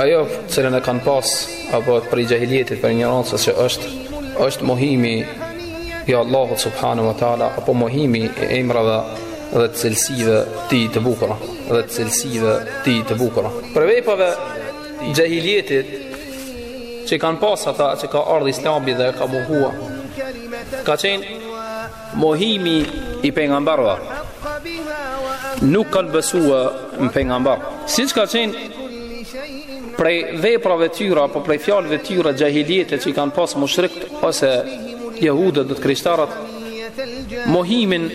Ajo të cilën e kanë pas apo prej xhahilijetit prej injorancës që është është mohimi i Allahut subhanahu wa taala apo mohimi i emrave dhe të cilësive të tij të bukura dhe të cilësive të tij të bukura. Prej veprave xhahilijetit që i kanë pas ata që ka ardhur Islami dhe e ka mohuar ka qenë Mohimi i pejgamberëve nuk kanë besua në pejgamber. Siç ka thënë prej veprave të tyre apo prej fjalëve të tyre xhahilijete që i kanë pas mushrikët ose jehudët dhe krishterët mohimin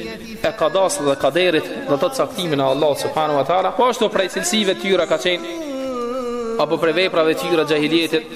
e kadas dhe kaderit dhe të caktimin e Allah subhanahu wa ta'ala po ashtu prej cilësive të tyre ka qenë apo prej veprave të tyre xhahilijetit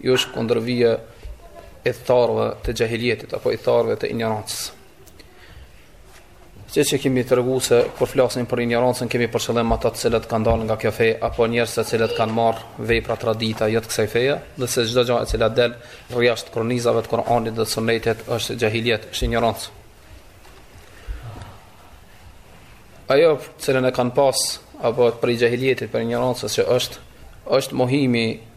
Iu është kundërvi ithtarëve të xhahilijetit, apo ithtarëve të injorancës. Siç kemi tregu se kur flasim për injorancën, kemi për qëllim ata të cilët kanë dalë nga kjo fe, apo njerëz të cilët kanë marrë vepra tradita jo të kësaj feje, dhe se çdo gja e cila del jashtë kornizave të Kuranit dhe sunetit është xhahilijet, është injorancë. Ajo të cilën e kanë pas, apo prej xhahilijetit, prej injorancës që është, është mohimi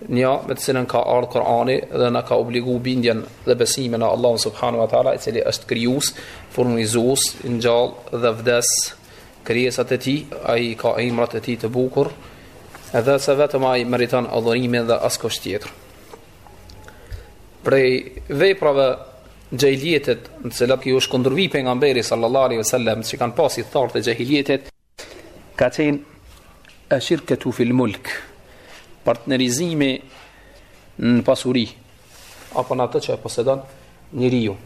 Një me të cilën ka ardhur Kur'ani dhe na ka obliguar bindjen dhe besimin në Allahun subhanahu wa taala, i cili është krijues, furnizues, ngjall dhe vdes krijesat e tij, ai ka emrat e tij të bukur, edhe se vetëm ai meriton adhurimin dhe askush tjetër. Prej veprave xhahilijetit, në të cilat iu është kundërvi pejgamberi sallallahu alaihi wasallam, që kanë pas ithtarët e xhahilijetit, Ka qenë esh-shirketu fil mulk, partnerizimi në pasuri, apo në atë që e posedon njeriu.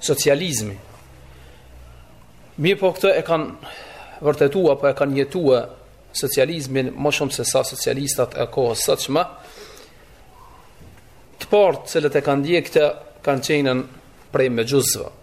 Socializmi. Mirëpo këtë e kanë vërtetu, apo e kanë jetue socializmin, më shumë se sa socialistat e kohës sotshme, të parët cilët e kanë ndjek këtë, kanë qenë prej mexhusëve.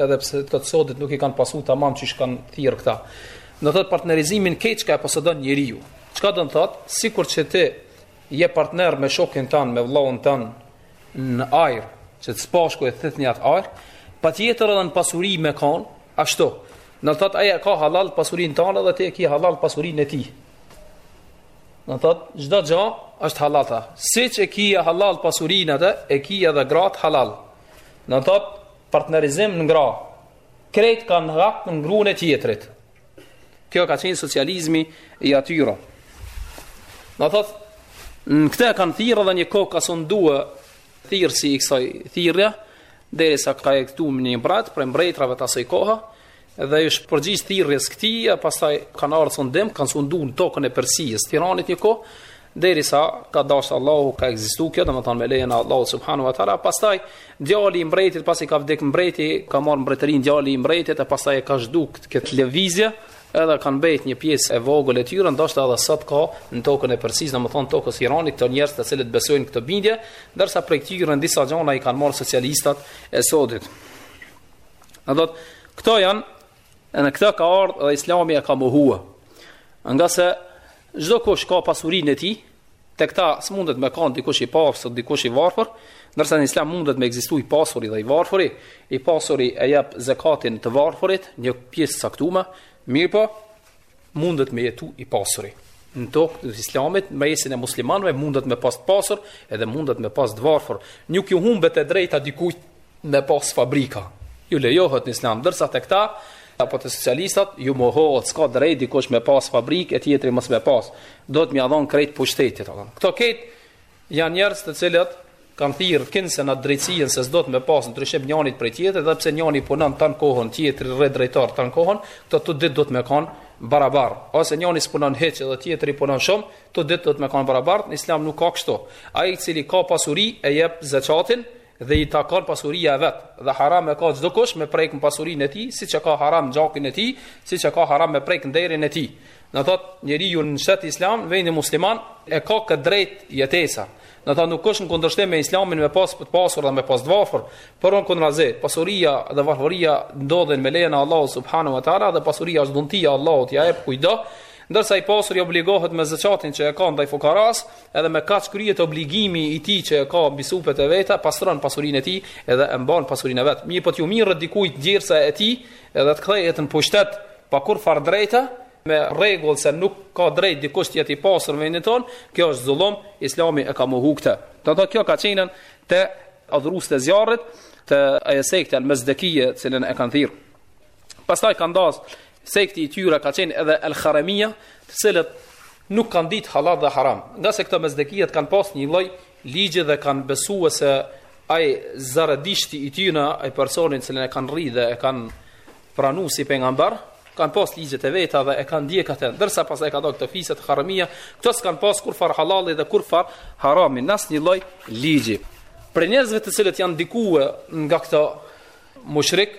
edhe pse të sodit nuk i kanë pasu tamam qysh kanë thirrë këta. Domethënë partnerizimi në krejt çka e posedon njeriu. Çka do me thënë, sikur që ti je partner me shokin tand, me vllaun tand në ajër, që të s'bashku e thithni atë ajër, patjetër edhe në pasuri me kanë, ashtu. Domethënë ai e ka hallall pasurinë tande dhe ti e ki hallall pasurinë e tij. Domethënë, çdo gja është hallall ta. Siç e ki hallall pasurinë edhe, e ki edhe gratë hallall. Domethënë, Partnerizim në gra. Krejt kanë hak në gruan e tjetrit. Ky ka qenë socializmi i atyre. Do thot, në këtë kanë thirrë dhe një kohë ka sundua thirrsi i kësaj thirrja, derisa ka jetu një mbret prej mbretërve të asaj koha, dhe i është përgjigj thirrjes këtij, pastaj kanë ardhur në sundim, kanë sunduar në tokën e Persisë, të Iranit një kohë, derisa ka dashur Allahu ka ekzistuar kjo, domethënë me lejen e Allahu subhanahu wa taala, pastaj djali i mbretit pasi ka vdek mbreti, ka marrë mbretërinë djali i mbretit e pastaj e ka zhduk këtë lëvizje, edhe kanë mbet një pjesë e vogël e tyre, ndoshta edhe sot ka në tokën e Persisë, domethënë tokës Iranit të njerëz të cilët besojnë në këtë bindje, ndërsa prej këtyre disa gjëna i kanë marrë socialistat e sodit. Do thotë këto janë këto ka ardh dhe Islami e ka mohua. Ngase çdokush ka pasurinë e tij, tek ta s'mundet me kanë dikush i pasur dikush i varfër, ndërsa në Islam mundet me ekzistu i pasuri dhe i varfri, i pasuri e jep zekatin të varfrit, një pjesë të caktume, mirëpo mundet me jetu i pasuri. Në tokë të islamit, në mesin e muslimanve, mundet me pas të pasur, edhe mundet me pas të varfur. Nuk i humbet e drejta dikujt me pas fabrika. I lejohet në islam, ndërsa te këta, apo te socialistat, u mohohet, s'ka të drejtë dikush me pas fabrikë, e tjetri mos me pas. Duhet me ia dhon krejt pushtetit. Këto ketë, Janë njerëz të cilët kanë thirrë kinse në drejtësi se s'duhet me pas ndryshim njëri prej tjetrit, edhe pse njëri punon tan kohën, tjetri rri drejtor tan kohën, këto të dy duhet me kanë barabar. Ose njëri s'punon hiç dhe tjetri punon shumë, të dy duhet me kanë barabar. Në Islam nuk ka kështu. Ai i cili ka pasuri e jep zekatin dhe i takon pasuria e vet. Dhe haram e ka çdokush me prek në pasurinë e tij, siç e ka haram gjakin e tij, siç e ka haram me prek nderin e tij. Do thotë njeriu në shtet islam, vend musliman e ka këtë të drejtë jetese. Do thotë nuk është në kundërshtim me islamin me pas të pasur dhe me pas të varfër, por përkundrazi, pasuria dhe varfëria ndodhen me lejen e Allahut subhanahu wa taala dhe pasuria është dhuntia e Allahut, ia jep kujt do, ndërsa i pasuri obligohet me zekatin që e ka ndaj fukaras, edhe me kaq kryet obligimi i tij që e ka mbi supet e veta, pastron pasurinë e tij edhe e mban pasurinë e vet. Mirëpo t'i merret dikujt djersa e tij, Edhe të kthehet në pushtet pa kurrfarë të drejte, me rregull se nuk ka të drejtë dikush të jetë i pasur në vendin ton, kjo është zullum, Islami e ka mohu këtë. Do të thotë kjo ka qenën te adhuruesit e zjarrit, te ajo sekte el-Mezdekije, të cilën e kanë thirr. Pastaj ka dalë sekti i tyre ka qenë edhe el-Hurramija, të cilët nuk kanë ditë hallall dhe haram. Ngase këto mezdekijat kanë pas një lloj Ligji dhe kanë besu se ai zaradishti i tyne, ai personi të cilin e kanë rrit dhe e kanë pranu si pejgamber, kanë pas ligjet e veta dhe e kanë ndjek atë. Ndërsa pastaj ka dalë këto fise të Hurramija, këto s'kanë pas kurrfarë hallalli dhe kurrfarë harami, as një lloj ligji. Prej njerëzve të cilët janë ndiku nga këto mushrik,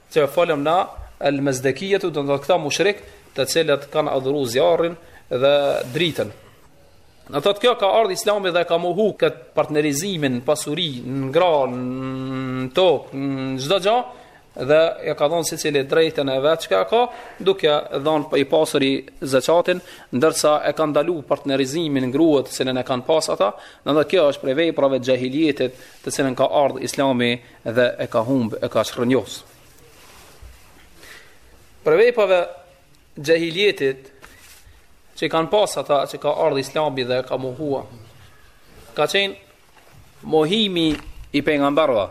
që folëm na el mezdekijetu do të thotë këta mushrik të cilët kanë adhuruar zjarrin dhe dritën Në të kjo ka ardhë islami dhe ka muhu këtë partnerizimin në pasuri, në gra, në tokë, në çdo gja, dhe i ka dhonë secilit drejten e vet çka ka, duke dhonë prej pasurisë zeqatin, ndërsa e ka ndalu partnerizimin në gru të cilën e kanë pas ata, edhe kjo është prej veprave xhahilijetit të cilën ka ardhë islami dhe e ka humb e ka çrrënjos. Prej veprave xhahilijetit që i kanë pas ata që ka ardh Islami dhe ka mohua, ka qenë mohimi i pejgamberëve.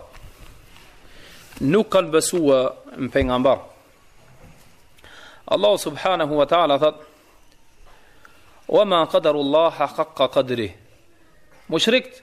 Nuk kanë besuar në pejgamber. Allah subhanahu wa taala thot: "Wa ma qadaru Allah haqqa qadrih." Mushrikt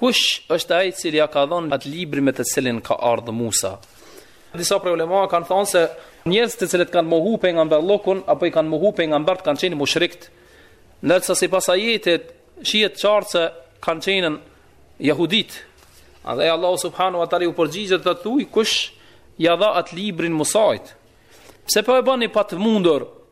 Kush është ai i cili ja ka dhënë atë librin me të cilin ka ardhur Musa? Disa prej ulemave kanë thënë se njerëzit të cilët kanë mohu pejgamberllokun apo i kanë mohu pejgambert kanë qenë mushrikt. Ndërsa sipas ajetit shihet qartë se kanë qenë jehudit. Andaj Allahu subhanahu wa taala u përgjigjet: thuj kush ja dha atë librin Musait. Pse po e bëni të pamundur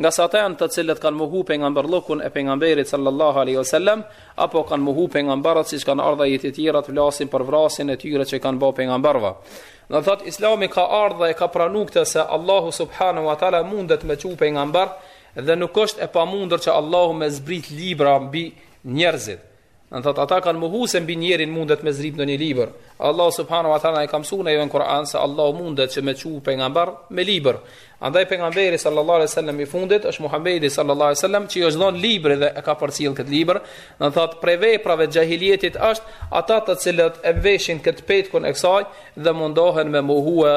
Ngase ata janë të cilët kanë mohu pejgamberllëkun e pejgamberit sallallahu alaihi wasallam, apo kanë mohu pejgamberët siç kanë ardh ajetet tjera flasin për vrasjen e tyre që i kanë bërë pejgamberëve. Do të thotë Islami ka ardhur dhe e ka pranu këtë se Allahu subhanahu wa taala mundet me çu pejgamber dhe nuk është e pamundur që Allahu me zbrit libra mbi njerëzit. Do thot, ata kanë muhu se mbi njerin mundet me zbrit ndonjë libër. Allahu subhanahu wa taala i ka mësu neve në Kuran se Allahu mundet që me çu pejgamber me libër. Andaj pejgamberi sallallahu alaihi wasallam i fundit është Muhamedi sallallahu alaihi wasallam që i është dhonë libri dhe e ka përcjell këtë libër. Do thot, prej veprave xhahilijetit është ata të cilët e mveshin këtë petkun e kësaj dhe mundohen me mohu e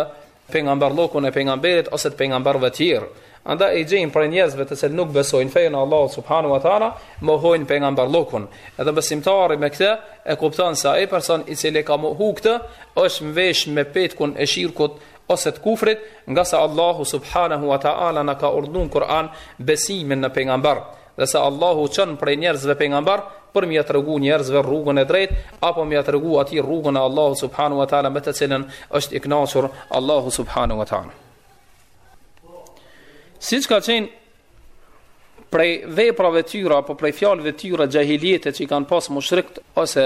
pejgamberllokun e pejgamberit ose të pejgamberëve të tjerë. Andaj i gjejmë prej njerëzve të cilët nuk besojnë fenë e Allahut subhanahu wa taala, mohojnë pejgamberllokun. Edhe besimtari me këtë e kupton se ai person i cili ka mohu këtë është mvesh me petkun e shirkut ose të kufrit, ngase Allahu subhanahu wa taala na ka urdhnu në Kur'an besimin në pejgamber. dhe se Allahu çon prej njerëzve pejgamber për m'ia tregu njerëzve rrugën e drejtë apo m'ia tregu atij rrugën e Allahut subhanahu wa taala me të cilën është i kënaqur Allahu subhanahu wa taala. Siç ka qenë prej veprave të tyra apo prej fjalëve të tyra xhahilijete që i kanë pas mushrikët ose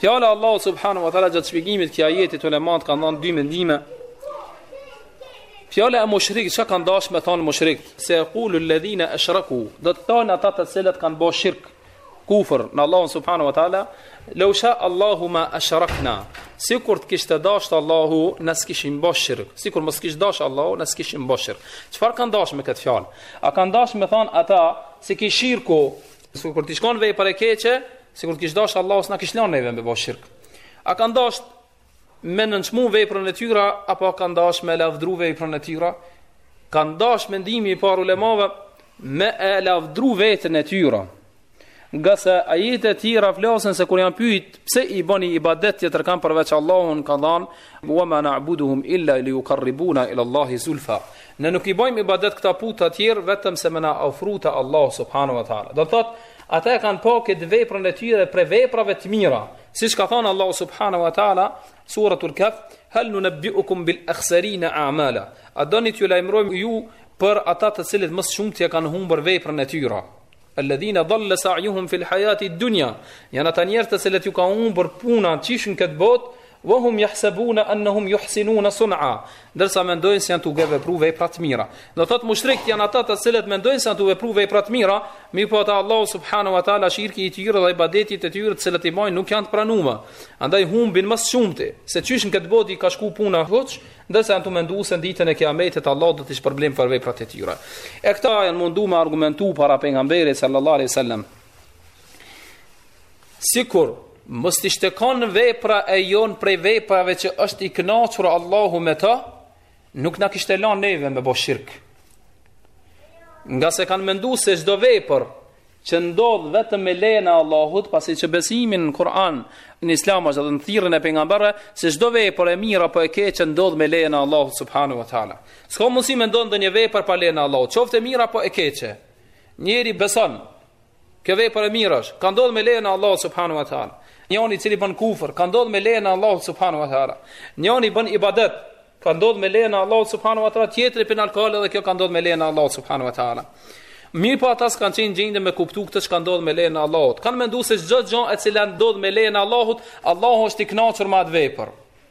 Fjala Allahu subhanahu wa taala gjatë shpjegimit të ajetit ulemat kanë dhënë dy mendime. Fjala e mushrikëve çka kanë dash me thon mushrikët, sayaqulu alladhina ashraku, do të thonë ata të cilët kanë bërë shirk, kufër në Allahun subhanahu wa taala, law sha Allahu ma ashrakna. Sikur të kishte dash Allahu, na s'kishim bërë shirk. Sikur mos kish dash Allahu, na s'kishim bërë shirk. Çfarë kanë dash me këtë fjalë? A kanë dash me thon ata se ki shirku, sikur t'ish kon vepër e keqe, Sikur të kish dashur Allahu s'na kish lënë neve me bo shirk. A kanë dashur me e nënçmu veprën e tyra apo kanë dashur me e lavdru veprën e tyra? Kanë dashur mendimi i parë ulemave me e lavdru veprën e tyra. Nga se ajete tjera flasen se kur janë pyjt Pse i bëni ibadet tjetërkan përveç Allahun kanë thanë Wa ma na'buduhum illa li yuqarribuna ila Allahi zulfa Ne nuk i bëjmë ibadet këta puta tjerë vetëm se me na ofru te Allahu subhanahu wa ta'ala Do të thotë Ata e kanë pa këtë veprën e tyre prej veprave të mira, siç ka thënë Allahu subhanahu wa taala, suratul Kahf, "Hal nunabbi'ukum bil akhsarina a'mala?" A doni t'ju lajmërojmë ju për ata të cilët më së shumti e kanë humbur veprën e tyre? Alladhina dhalla sa'yuhum fil hayati dunya. Janë ata njerëz të cilët ju ka humbur puna qysh në këtë botë, Wa hum yahsabuna annahum yuhsinuna sun'a, ndërsa mendojnë se janë duke vepruar vepra të mira. Do thotë mushrikët janë ata të cilët mendojnë se janë duke vepruar vepra të mira, mirëpo ata Allahu subhanahu wa taala shirki i tyre dhe ibadetet e tyre të cilët i bëjnë nuk janë të pranuara. Andaj humbin më së shumti, se qysh në këtë botë u ka shku puna huq, ndërsa janë tu menduar se ditën e kiametit Allahu do t'i shpërblejë për veprat e tyre. E këta janë mundu me argumentu para pejgamberit sallallahu alaihi wasallam. sikur mos t'ishte kon vepra e jonë prej veprave që është i kënaqur Allahu me të, nuk na kishte lënë neve me bë shirk. Ngase kanë menduar se çdo vepër që ndodh vetëm me lejen e Allahut, pasi që besimi në Kur'an, në Islam është dhe në thirrjen e pejgamberëve, se çdo vepër e mirë apo e keqe ndodh me lejen e Allahut subhanahu wa taala. S'ka mundësi me ndodh ndonjë vepër pa lejen e Allahut, qoftë e mirë apo e keqe. Njëri beson Kjo vepër e mirë është, ka ndodhur me lejen e Allahut subhanahu wa taala. Njëri i cili bën kufër, ka ndodhur me lejen e Allahut subhanahu wa taala. Njëri bën ibadet, ka ndodhur me lejen e Allahut subhanahu wa taala, tjetri pin alkool edhe kjo ka ndodhur me lejen e Allahut subhanahu wa taala. Mirëpo ata s'kanë qenë n'gjendje me kuptu këtë që ka ndodhë me lejen e Allahut. Kanë mendu se çdo gja e cila ndodh me lejen e Allahut, Allahu është i knaqur me atë vepër.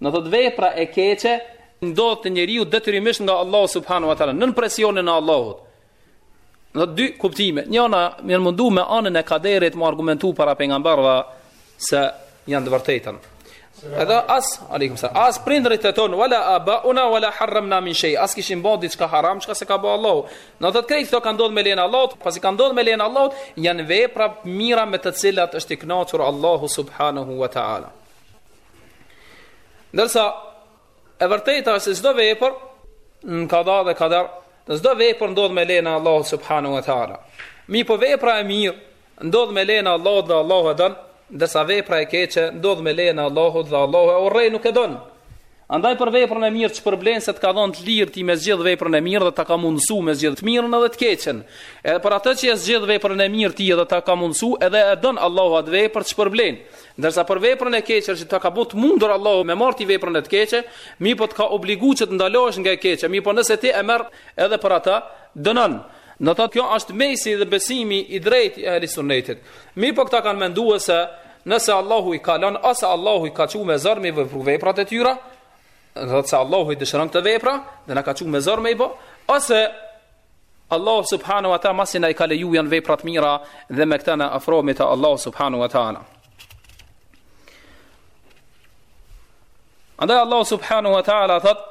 Do thot vepra e keqe ndodh te njeriu detyrimisht nga Allahu subhanahu wa taala, nën presionin e Allahut. Në dy kuptime janë mundu me anën e kaderit mu argumentu para pejgamberëve se janë n't'vërtetën. Edhe as, as prindërit e tonë, wala abauna wala harramna min shay. As kishin bën diçka haram, çka s'e ka bë Allahu. Në thotë krejt këto kanë ndodhur me lejen e Allahut, pasi kanë ndodhur me lejen e Allahut, janë vepra të mira me të cilat është i kënaqur Allahu subhanahu wa taala. Ndërsa e vërteta është se çdo vepër në kada dhe kader, çdo vepër ndodh me lejen e Allahut subhanahu wa taala. Mirëpo vepra e mirë Ndodh me lejen e Allahut dhe Allahu e don, ndërsa vepra e keqe ndodh me lejen e Allahut dhe Allahu e urrej nuk e don. Andaj për veprën e mirë shpërblen se të ka dhënë të lirë ti me zgjidh veprën e mirë dhe ta ka mundësu me zgjidh të mirën edhe të keqen. Edhe për atë që e zgjidh veprën e mirë ti edhe ta ka mundësu edhe e don Allahu atë vepër shpërblen. Ndërsa për veprën e keqe që ta ka bo të mundur Allahu me marr ti veprën e të keqe, mirëpo të ka obliguar që të ndalohesh nga e keqja, mirëpo nëse ti e merr edhe për atë dënon. Do thotë kjo ashtë mesi dhe besimi i drejtë i ehli sunnetit. Mirëpo këta kanë mendu se nëse Allahu i ka lënë ose Allahu i ka çu me zor me i vepru veprat e tyra, do thotë se Allahu i dëshiron këto vepra dhe na ka çu me zor me i bë, ose Allahu subhanahu wa taala masi na i ka leju janë vepra të mira dhe me këta na afrohemi te Allahu subhanahu wa taala. Andaj Allahu subhanahu wa taala thotë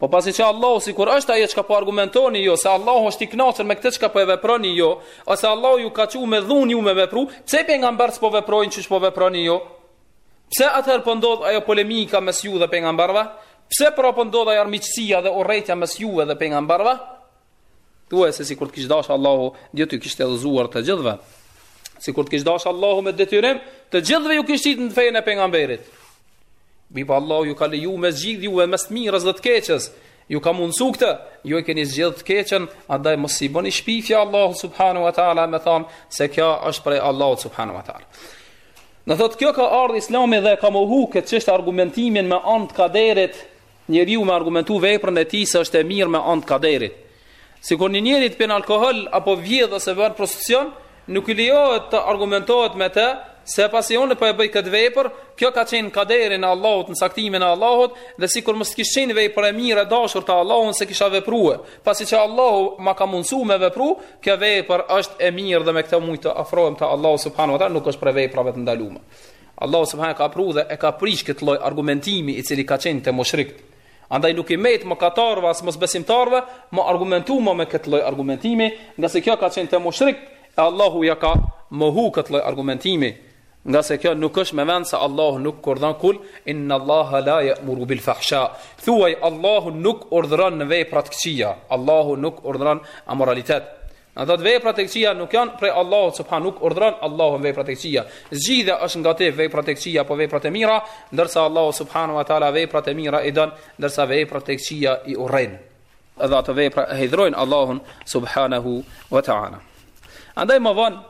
Po pasi që Allahu sikur është ajo çka po argumentoni ju, se Allahu është i kënaqur me këtë çka po e veproni ju, ose Allahu ju ka çu me dhunë ju me vepru, pse pejgamberët s'po veprojnë qysh po veproni ju? Pse atëherë po ndodh ajo polemika mes juve dhe pejgamberëve? Pse pra po ndodh ajo armiqësia dhe urrejtja mes juve dhe pejgamberëve? Thuaj se sikur të kish dashur Allahu, do t'ju kishte udhëzuar të gjithëve. Sikur të kish dashur Allahu me detyrim, të gjithëve ju kishte shti në fenë e pejgamberit. Mirëpo Allahu ju ka leju me zgjidh ju mes të mirës dhe të keqes. Ju ka mundësu këtë, ju e keni zgjidhë të keqën, andaj mos i bëni shpifje Allahut subhanu wa ta'ala me thanë se kjo është prej Allahut subhanu wa ta'ala. Do thotë kjo ka ardhë islami dhe ka mohu këtë çështje argumentimin me anë të kaderit Njeriu me argumentu veprën e tij se është e mirë me anë të kaderit. Sikur një njeri të pinë alkool apo vjedh ose bën prostitucion, nuk i lejohet të argumentohet me të se pasi unë po e bëj këtë vepër, kjo ka qenë në kaderin e Allahut, në caktimin e Allahut, dhe sikur mos të kish qenë vepër e mirë e dashur te Allahu s'e kisha vepruar. Pasi që Allahu ma ka mundësuar me vepru, kjo vepër është e mirë dhe me këtë mund të afrohem te Allahu subhanahu wa taala, nuk është prej veprave të ndaluara. Allahu subhanehu ka pru dhe e ka prish këtë lloj argumentimi i cili ka qenë te mushrikët. Andaj nuk i mbet mëkatarëve as mosbesimtarëve, me argumentu më me këtë lloj argumentimi, ngase kjo ka qenë te mushrikët, e Allahu ia ka mohu këtë lloj argumentimi, ngase kjo nuk është me vend se Allahu nuk urdhëron kul, inna Allaha la je'muru bil fahsha. Thuaj, Allahu nuk urdhëron në vepra të këqija, Allahu nuk urdhëron amoralitet. Do thotë vepra të këqija nuk janë prej Allahut subhan nuk urdhëron Allahu vepra të këqija. Zgjidhja është nga ti vepra të këqija apo vepra të mira, ndërsa Allahu subhanu wa taala vepra të mira i don, ndërsa vepra të këqija i urren. Edhe ato vepra e hidhrojnë Allahun subhanahu wa taala. Andaj më vonë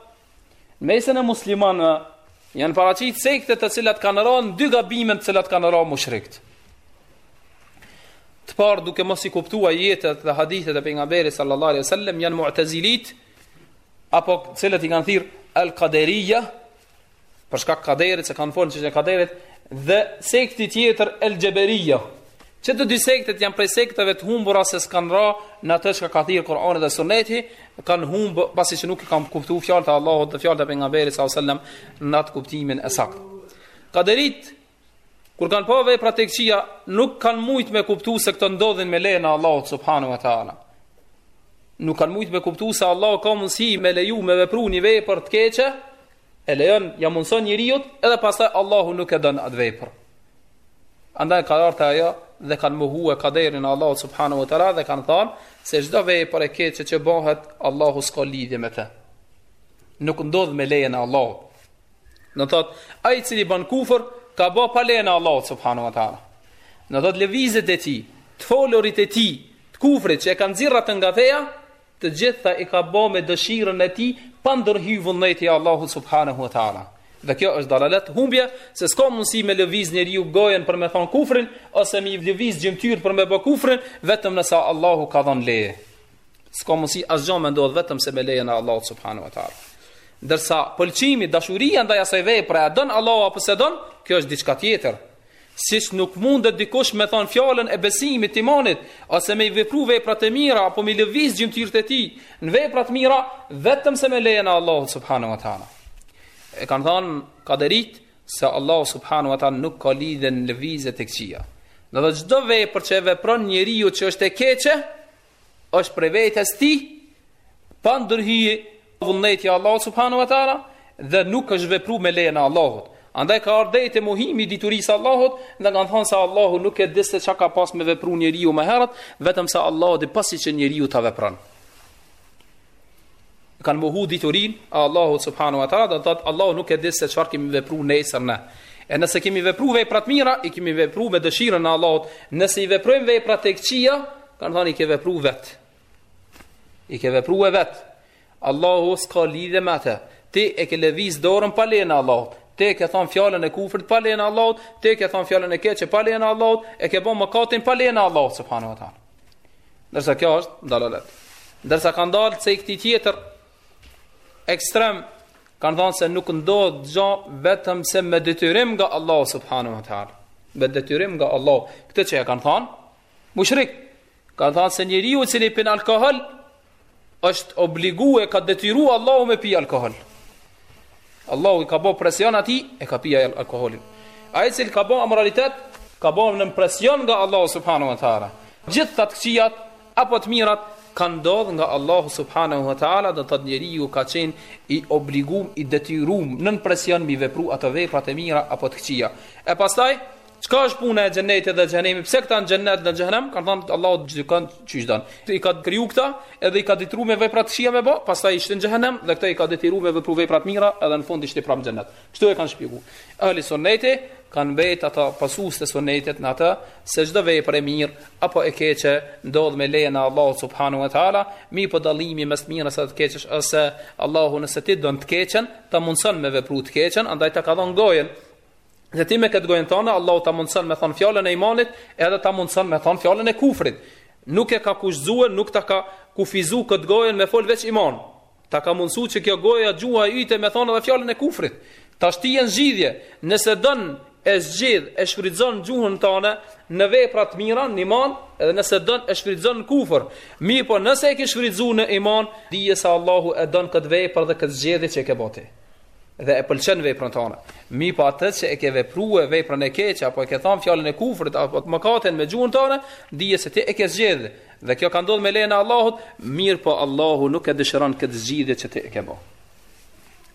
Në mesin e muslimanëve janë paraqit sekte të cilat kanë rënë në dy gabime të cilat kanë rënë mushrikët. Të parët duke mos i kuptu ajetet dhe hadithet e pejgamberit sallallahu alaihi wasallam janë mu'tezilit apo të cilët i kanë thirr el-kaderija për shkak të kaderit se kanë fol në çështjen e kaderit dhe sekti tjetër el-xheberija Që të dy sektet janë prej sekteve të humbura se s'kanë ra në atë çka ka thirr Kur'ani dhe Sunneti, kanë humbë pasi që nuk i kanë kuptu fjalët e Allahut dhe fjalët e pejgamberit sallallahu alajhi wasallam në atë kuptimin e saktë. Kaderitë kur kanë pa vepra të këqija, nuk kanë mujt me kuptu se këto ndodhin me lejen e Allahut subhanahu wa taala. Nuk kanë mujt me kuptu se Allahu ka mundësi me leju me vepru një vepër të keqe, e lejon ja mundson njeriut edhe pastaj Allahu nuk e don atë vepër andaj ka ardhur ajo dhe kanë mohuar kaderin e Allahut subhanahu wa taala dhe kanë thënë se çdo vepër e keqe që bëhet Allahu s'ka lidhje me të nuk ndodh me lejen e Allahut do thot ai i cili bën kufër ka bë pa lejen e Allahut subhanahu wa taala do thot lëvizjet e tij të folurit e tij të kufrit që e kanë nxjerr atë nga feja Të gjitha i ka ba me dëshirën e tij Pa ndërhy vullneti i Allahut subhanahu wa taala. Dhe kjo është dalalet humbje Se s'ka mundësi me lëviz njeriu gojën për me thonë kufrin Ose me i lëviz gjymtyrët për me bë kufrin Vetëm nëse Allahu ka dhënë leje S'ka mundësi asgjo me ndodhë vetëm se me lejen e Allahut subhanahu wa taala. Ndërsa pëlqimi, dashuria ndaj asaj vepre, a e don Allahu apo s'e don, kjo është diçka tjetër. Siç nuk mundet dikush me thon fjalën e besimit, imanit, ose me i vepru veprat e mira apo me lëviz gjymtyrët e tij në vepra të mira, vetëm se me lejen e Allahut subhanahu wa taala. E kanë thënë kaderitë se Allahu subhanahu wa taala nuk ka lidhje në lëvizje të këqija. Do thotë çdo vepër që e vepron njeriu që është e keqe, është prej vetes tij pa ndërhy vullneti i Allahut subhanahu wa taala dhe nuk është vepru me lejen e Allahut. Andaj ka ardh edhe mohimi i diturisë Allahut dhe kanë thënë se Allahu nuk e di se çka ka pas me vepru njeriu më herët, vetëm se Allahu e di pasi që njeriu ta vepron. kanë mohu diturinë e Allahut subhanu wa ta'ala, do të thotë Allahu nuk e di se çfarë kemi me vepru nesër ne. E nëse kemi vepruar vepra të mira, i kemi vepruar me dëshirën e Allahut. Nëse i veprojmë vepra të këqija, kanë thënë i ke vepruar vet. I ke vepruar vet. Allahu s'ka lidhje me atë. Ti e ke lëviz dorën pa lejen e Allahut. Ti e ke thënë fjalën e kufrit pa lejen e Allahut, ti e ke thënë fjalën e keqe pa lejen e Allahut, e ke bën mëkatin pa lejen e Allahut subhanu wa ta'ala. Ndërsa kjo është dalalet. Ndërsa kanë dalë sei këti tjetër ekstrem kanë thënë se nuk ndodh gjë vetëm se me detyrim nga Allahu subhanahu wa taala. Me detyrim nga Allahu. Këta që e kanë thënë mushrik kanë thënë se njeriu i cili pin alkool është obligu e ka detyru Allahu me pi alkohol. Allahu i ka bo presion atij, e ka pi alkoholin. Ai i cili ka bo amoralitet, ka bo nën presion nga Allahu subhanu wa ta'ala. Gjithë të të këqijat, apo të mirat, kan ndodh nga Allahu subhanu wa ta'ala, dhe thotë njeriu ka qenë i obligum, i detyrum, nën presion m'i vepru ato veprat e mira, apo të këqija. E pastaj, Çka është puna e xhenetit dhe xhehenemit? Pse këta në xhenet dhe xhehenem? Kan thënë Allahu gjykon qysh don. I ka kriju këta, edhe i ka detyruar me vepra të këqija me bë, pastaj i shtie në xhehenem dhe këta i ka detyruar me vepru vepra të mira, edhe në fund i shpie në xhenet. Kështu e kanë shpjeguar. Ahli sunneti kanë vetë ata pasues të sunnetit do thotë se çdo vepër e mirë apo e keqe ndodh me lejen e Allahut subhanahu wa taala, mirëpo dallimi mes mirës së të keqes është se Allahu nëse ti don të keqen, ta mundson me vepru të keqen, andaj ta ka dhënë gojën Dhe ti me këtë gojën tënde Allahu ta mundson me thon fjalën e imanit, edhe ta mundson me thon fjalën e kufrit. Nuk e ka kushtzuar, nuk ta ka kufizu këtë gojën me fol veç iman. Ta ka mundsu që kjo goja gjuha e yte me thon edhe fjalën e kufrit. Tash ti je n'zgjedhje, nëse don e zgjidh, e shfrytëzon gjuhën tënde në vepra të mira, në iman, edhe nëse don e shfrytëzon në kufër. Mirëpo nëse e ke shfrytëzuar në iman, dije se Allahu e don këtë vepër dhe këtë zgjedhje që e ke bo ti. dhe e pëlqen veprën tane. Mirëpo atë që e ke vepruar veprën e keqe apo e ke thënë fjalën e kufrit apo mëkatin me gjuhën tane, dije se ti e ke zgjedh. Dhe kjo ka ndodhur me lejen e Allahut, mirëpo Allahu nuk e dëshiron këtë zgjedhje që ti e ke bërë.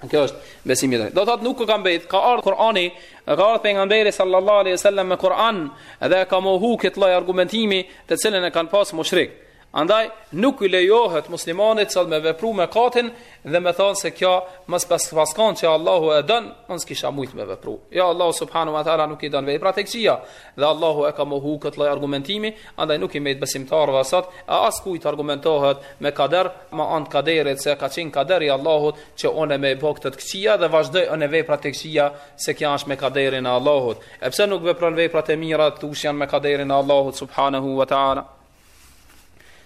Kjo është besimi i drejtë. Do thotë nuk ka mbet, ka ardhur Kur'ani, ka ardhur pejgamberi sallallahu alaihi wasallam me Kur'an dhe ka mohu këtë lloj argumentimi të cilën e kanë pas mushrikët. Andaj, nuk i lejohet muslimanit sot me vepru mëkatin dhe me thonë se kjo mos me pas kon që Allahu e don, unë s'kisha mujtë me vepru. Jo, Allahu subhanu wa ta'ala nuk i don veprat e këqija dhe Allahu e ka mohu këtë lloj argumentimi, andaj nuk i mbet besimtarëve sot, as askujt argumentohet me kader, me anë të kaderit se ka qenë kader i Allahut që unë me i bo këto të këqija dhe vazhdoj unë veprat e këqija se kjo është me kaderin e Allahut. E pse nuk vepron veprat e mira t'u thanë me kaderin e Allahut subhanahu wa ta'ala?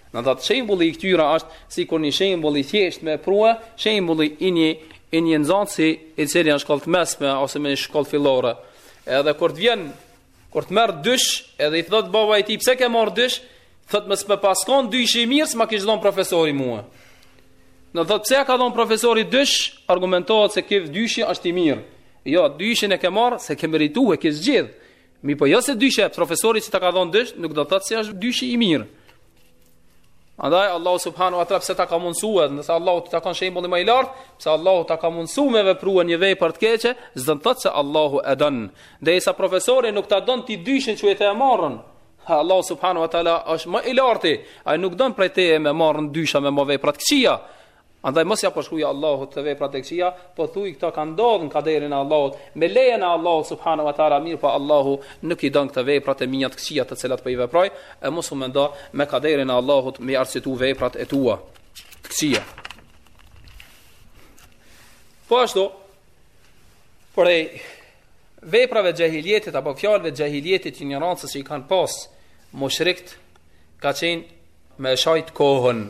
Do thotë shembuli i këtyre është sikur një shembull i thjeshtë me pru, shembuli i një, i një nxansi i cili asht n'shkollë të mesme ose në një shkollë fillore. Edhe kur të vjen, kur të merr dysh, edhe i thotë baba i tij, pse ke marrë dysh, thotë mos me pas kon dyshi i mirë, s'ma kish dhonë profesori mua. Do thotë pse ka dhonë profesori dysh, argumentohet se ky dyshi është i mirë. Jo, dyshin e ke marrë, se e ke meritu e ke zgjedhë. Mirëpo jo se dyshe, profesori që ta ka dhonë dysh, nuk do të thotë se është dyshi i mirë. Andaj, Allahu subhanahu wa taala pse ta ka mundësu edhe, nëse Allahu i takon shembulli ma i lartë, pse Allahu ta ka mundësu me vepru një vepër të keqe, s'do të thotë se Allahu e don. Dhe qysh profesori nuk ta don ti dyshin që ti e merr, Allahu subhanahu wa taala është më i larti, ai nuk don prej teje me marrë dysha, me bo vepra të këqija. Andaj mos ia përshkruaj Allahut këto veprat e këqija, po thuaj këto kanë ndodhur në kaderin e Allahut, me lejen e Allahut subhanahu wa taala, mirëpo Allahu nuk i don këto veprat e mia të këqija të cilat po i veproj, e mos u mundo me kaderin e Allahut me i arsyetu veprat e tua të këqija. Po ashtu, prej veprave xahilietit apo fjalëve xahilietit injorancës që i kanë pas mushrikët ka qenë me e shajt kohën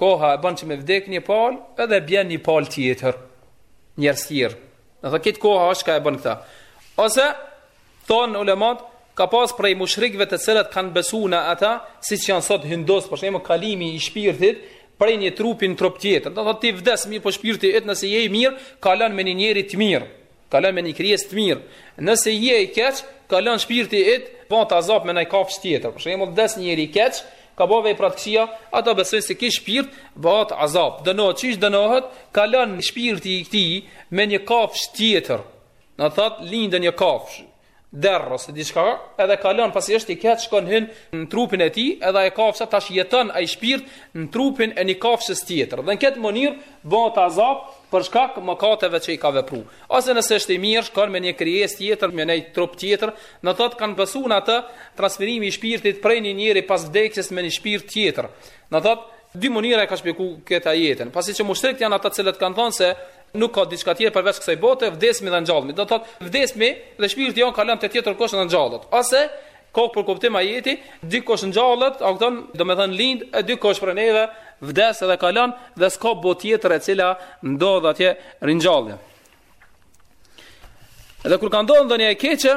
koha e bën që me vdek një palë, edhe bjen një palë tjetër, njerëz tjerë. Do thotë këtë, koha është ajo e bën këta. Ose, thonë ulemat, ka pas prej mushrikve të cilët kanë besu në ata, siç janë sot hindusët, për shembull kalimi i shpirtit, prej një trupi në trup tjetër. Do thotë ti vdes, mirëpo shpirti yt, nëse je i mirë, kalon me një njeri të mirë. Kalon me një krijesë të mirë. Nëse je i keq, kalon shpirti yt, bëhet azab me një kafsh tjetër. Për shembull, vdes njeri i keq, ka bë vepra të këqija, ata besojnë se ky shpirt bëhet azab. Dënohet qysh dënohet, kalon shpirti i këtij me një kafsh tjetër. Do thot lind një kafsh. derr ose diçka, edhe kalon pasi është i keq, shkon hyn në trupin e tij, edhe ai kafsha tash jeton ai shpirt në trupin e një kafshës tjetër. Dhe në këtë mënyrë bëhet azab për shkak të mëkateve që i ka vepruar. Ose nëse është i mirë, shkon në një krijesë tjetër, me një trup tjetër, do thotë kanë besuar atë transferimi i shpirtit prej një njeri pas vdekjes me një shpirt tjetër. Do thotë dy mënyra e ka shpjeguar këtë ajetin. Pasi që mushrikët janë ata të cilët kanë thënë se Nuk ka diçka tjetër përveç kësaj bote, vdesmi dhe ngjallmi. Do thotë, vdesmi dhe shpirti jon kalon te tjetërkush dhe ngjallet. Ose ka për kuptim ajeti, dikush ngjallet, a kupton, domethënë lind e dikush prej neve vdes dhe kalon dhe s'ka botë tjetër e cila ndodh atje ringjallje. Dhe kur ka ndodhur ndonjë e keqe,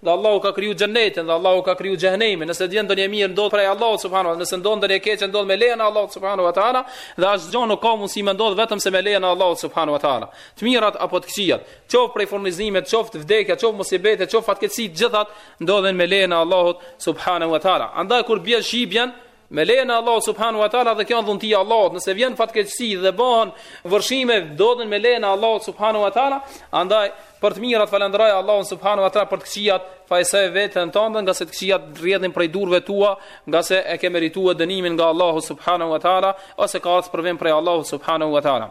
Dhe Allahu ka kriju xhenetin dhe Allahu ka kriju xhehenemin. Nëse vjen ndonjë e mirë ndodh prej Allahut subhanahu wa taala, nëse ndodh ndonjë e keqe ndodh me lejen e Allahut subhanahu wa taala, dhe asgjë nuk ka mundësi me ndodh vetëm se me lejen e Allahut subhanahu wa taala. Të mirat apo të këqijat, qoftë prej furnizimit, qoftë vdekja, qoftë musibete, qoftë fatkeqësi, të gjithat ndodhin me lejen e Allahut subhanahu wa taala. Andaj kur bie shi, bjen, Me lejen e Allahut subhanahu wa taala dhe kjo është dhuntia e Allahut, nëse vjen fatkeqësi dhe bëhen vërshime, ndodhin me lejen e Allahut subhanahu wa taala, andaj për të mirat falënderoje Allahun subhanahu wa taala për të këqijat, fajësoje veten tënde ngase të këqijat rrjedhin prej durve tua, ngase e ke merituar dënimin nga Allahu subhanahu wa taala ose ka ardhur sprovim prej Allahut subhanahu wa taala.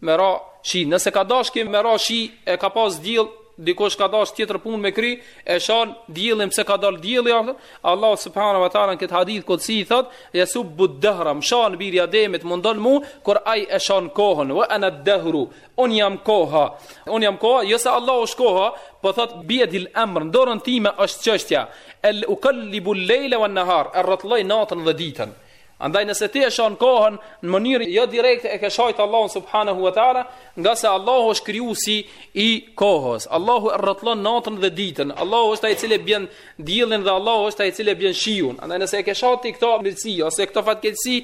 Me ra shi, nëse ka dasht kim me ra shi, e ka pas diell, dikush ka dash tjetër punë me kry, e shan diellin pse ka dal dielli, Allah subhanahu wa taala në këtë hadith kudsi i thot, yasubbu ad-dahra, shan biri Ademit mundon mu kur ai e shan kohën, wa ana ad-dahru, un jam koha. Un jam koha, jo se Allah është koha, po thot bijedil amr, n'dorën time është çështja. Ukallibu al-layla wan-nahar, e rrotlloj natën dhe ditën. Andaj nëse ti e shon kohën në mënyrë jo direkte e ke shajt Allahun subhanahu wa taala, nga se Allahu është krijuesi i kohës. Allahu e rrotllon natën dhe ditën. Allahu është ai i cili e bjen diellin dhe Allahu është ai i cili e bjen shiun. Andaj nëse e ke shajt ti këto mirësi ose këto fatkeqësi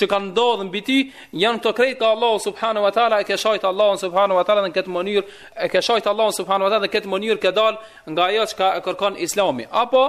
që kanë ndodh mbi ty, janë këto krejt nga Allahu subhanahu wa taala e ke shajt Allahun subhanahu wa taala në këtë mënyrë, e ke shajt Allahun subhanahu wa taala në këtë mënyrë ke dal nga ajo që kërkon Islami. Apo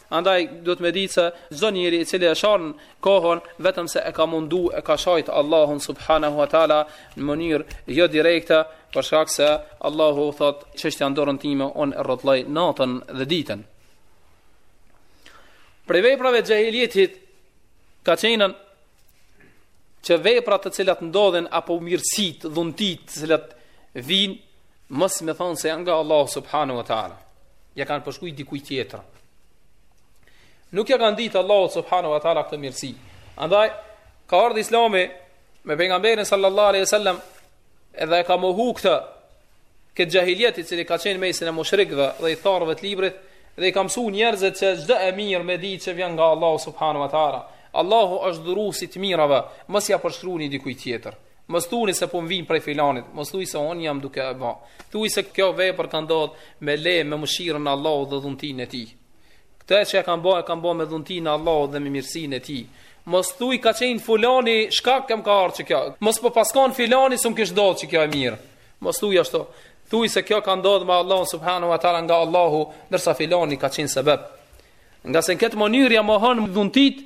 Andaj duhet me ditë se çdo njeri i cili e shan kohën vetëm se e ka mundu e ka shajt Allahun subhanahu wa taala në mënyrë jo direkte, për shkak se Allahu thot çështja në dorën time un e rrotlloj natën dhe ditën. Prej veprave të xhahilijetit ka qenën që veprat të cilat ndodhen apo mirësit, dhuntit të cilat vijnë mos me thon se janë nga Allahu subhanahu wa taala. Ja kanë përshkru dikujt tjetër. Nuk ja kanë ditë Allahut subhanahu wa taala këtë mirësi. Andaj ka ardh Islami me pejgamberin sallallahu alaihi wasallam Edhe e ka mohu këtë këtë xhahilijet i cili ka qenë mesin e mushrikëve dhe ithtarëve të librit dhe i ka msu njerëzit që çdo e mirë me ditë që vjen nga Allahu subhanahu wa taala. Allahu është dhuruesi i të mirave, mos ia përshkruani dikujt tjetër. Mos thuni se po m'vjen prej filanit, mos thuj se un jam duke e ba. Thuj se kjo vepër ka ndodh me le me mëshirën e Allahut dhe dhuntinë e tij. Këtë që e kam bo, e kam bo me dhuntinë e Allahut dhe me mirësinë e tij. Mos thuj ka qenë fulani, shkak që m'ka ardh qikjo. Mos me pas kon filani s'um kish ndodh qikjo e mirë. Mos thuj ashtu. Thuj se kjo ka ndodh me Allahun subhanahu wa taala nga Allahu, ndërsa filani ka qenë sebeb. Nga se në këtë mënyrë ja mohon dhuntit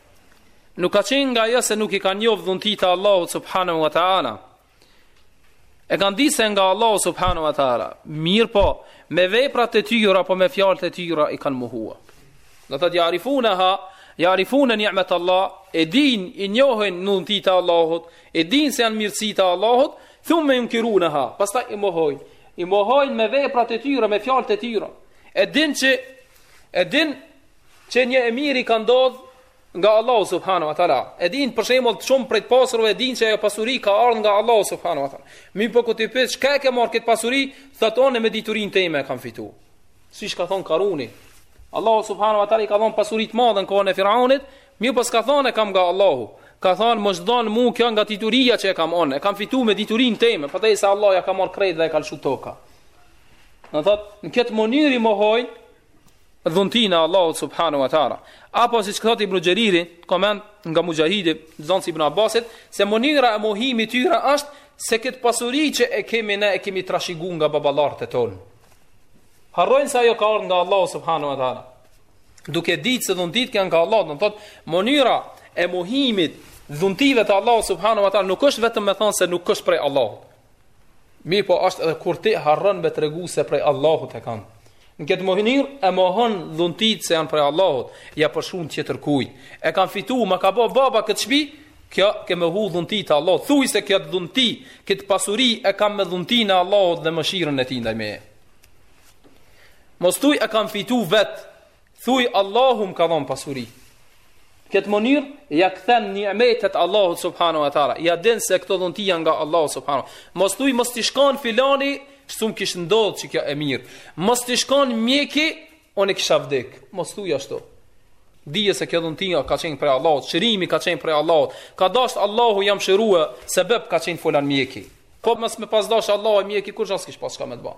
Nuk ka qenë nga ajo se nuk i kanë njoh dhuntitë e Allahut subhanahu wa ta'ala. E kanë dit se nga Allahu subhanahu wa ta'ala. Mirëpo, me veprat e tyre, apo me fjalët e tyre i kanë mohuar. Do thotë jarifunaha, jarifuna nimet Allah, e din i njohin dhuntitë e Allahut, e din se janë mirësitë e Allahut, thumme junkirunaha, pastaj i mohojnë. I mohojnë me veprat e tyre, me fjalët e tyre. E din që, e din që një e mirë i ka ndodh nga Allahu subhanahu wa taala. E din për shembull shumë prej të pasurve e din se ajo pasuri ka ardhur nga Allahu subhanahu wa taala. Mirëpo kur ti pyet çka e ke marr këtë pasuri, thotë unë me diturinë time e kam fituar. Siç ka thon Karuni. Allahu subhanahu wa taala i ka dhënë pasuri të madhe në kohën e Firaunit, mirëpo s'ka thonë e kam nga Allahu. Ka thonë m'osht dhon mua kjo nga dituria që e kam unë, e kam fituar me diturinë time, prejse Allahu ja ka marr krejt dhe e ka lëshu tokë. Do thotë në këtë mënyrë i mohojnë dhuntinë e Allahut subhanahu wa taala. Apo siç thotë Ibn Xheriri, koment nga Mujahidi, nxënësi Ibn Abbasit, se mënyra e mohimit të tyre është se këtë pasuri që e kemi ne e kemi trashëguar nga baballarët e tonë. Harrojnë se ajo ka ardhur nga Allahu subhanahu wa taala. Duke e ditë se dhuntitë i kanë nga Allahu, do thotë mënyra e mohimit të dhuntive të Allahu subhanahu wa taala nuk është vetëm të thonë se nuk është prej Allahut. Mirëpo është edhe kur ti harron me tregu se prej Allahut e kam. Në këtë mënyrë e mohon dhuntit se janë prej Allahut, ja përshkrun tjetërkuj. E kam fitu, ma ka bo baba këtë shpi, i ke mohu dhuntit e Allahut. Thuj se kjo dhunti, këtë pasuri e kam me dhuntin e Allahut dhe mëshirën e tij ndaj meje. Mos thuj e kam fitu vetë, Thuj Allahu më ka dhënë pasuri. Këtë mënyrë ja kthen nimetet Allahut subhanahu wa taala. Ja din se këto dhunti janë nga Allahu subhanahu. Mos thuj mos t'ish kon filani, s'më kish ndodh kjo e mirë. Mos t'ish kon mjeki, unë kisha vdek. Mos thuj ashtu. Dije se kjo dhunti ka qenë prej Allahut, shërimi ka qenë prej Allahut. Ka dashur Allahu jam shëru sebab ka qenë fulan mjeki. Po mos me pas dash Allahu mjeki kurrë s'kish pas çka me të ba.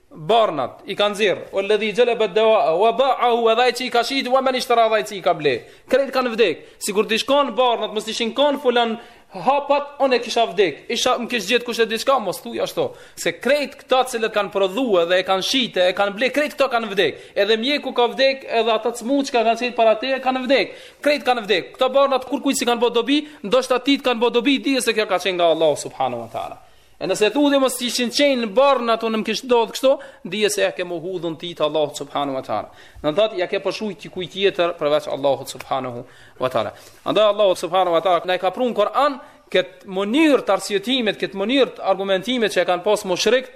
barnat i ka nxjerr wel-ledhi gjelebe dewaë wa ba'ahu edhe ai që i ka shit wa men ishtara edhe ai që i ka ble krejt kanë vdek sikur t'ishin kon barnat mos ishin kanë fulan hapat unë kisha vdek isha më kish gjet kush e di çka mos thuj ashtu se krejt këta që e kanë prodhue dhe e kanë shit e kanë ble krejt këto kanë vdek edhe mjeku ka vdek edhe ata smut çka kanë qenë para te kanë vdek krejt kanë vdek këto barnat kurkujt s'i kanë bë dobi ndoshta ty t' kanë bë dobi dije se kjo ka qenë nga Allahu subhanahu wa taala E nëse thu ti mos të ishin qenë barnat, nuk më kish ndodh kështu, dije se ja ke mohu dhuntitë Allahut subhanu wa ta'ala. Domethanë, ja ke përshkru dikuj tjetër përveç Allahut subhanu wa ta'ala. Andaj Allahu subhanu wa ta'ala, na e ka pru n'Kuran, këtë mënyrë të arsyetimit, këtë mënyrë të argumentimit që e kanë pasë mushrikët,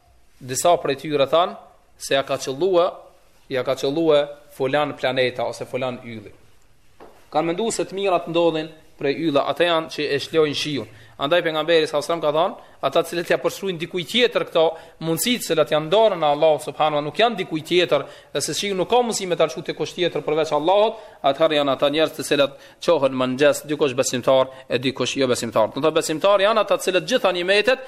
disa prej tyre thanë se ja ka qëllue, ja ka qëllue fulan planeta ose fulan ylli. Kanë mendu se të mirat ndodhin prej yllave, ata janë që e lshojnë shiun. Andaj pejgamberi alejhi selam ka thanë, ata të cilët ja përshkrujnë dikuj tjetër këto mundësi të cilat janë në dorë Allahut subhanehu, nuk janë dikuj tjetër, dhe se shiu nuk ka mundësi me ta lëshu dikush tjetër përveç Allahut, atëherë janë ata njerëz të cilët çohen në mëngjes, dikush besimtar e dikush jo besimtar. Dmth besimtarë janë ata të cilët të gjitha nimetet,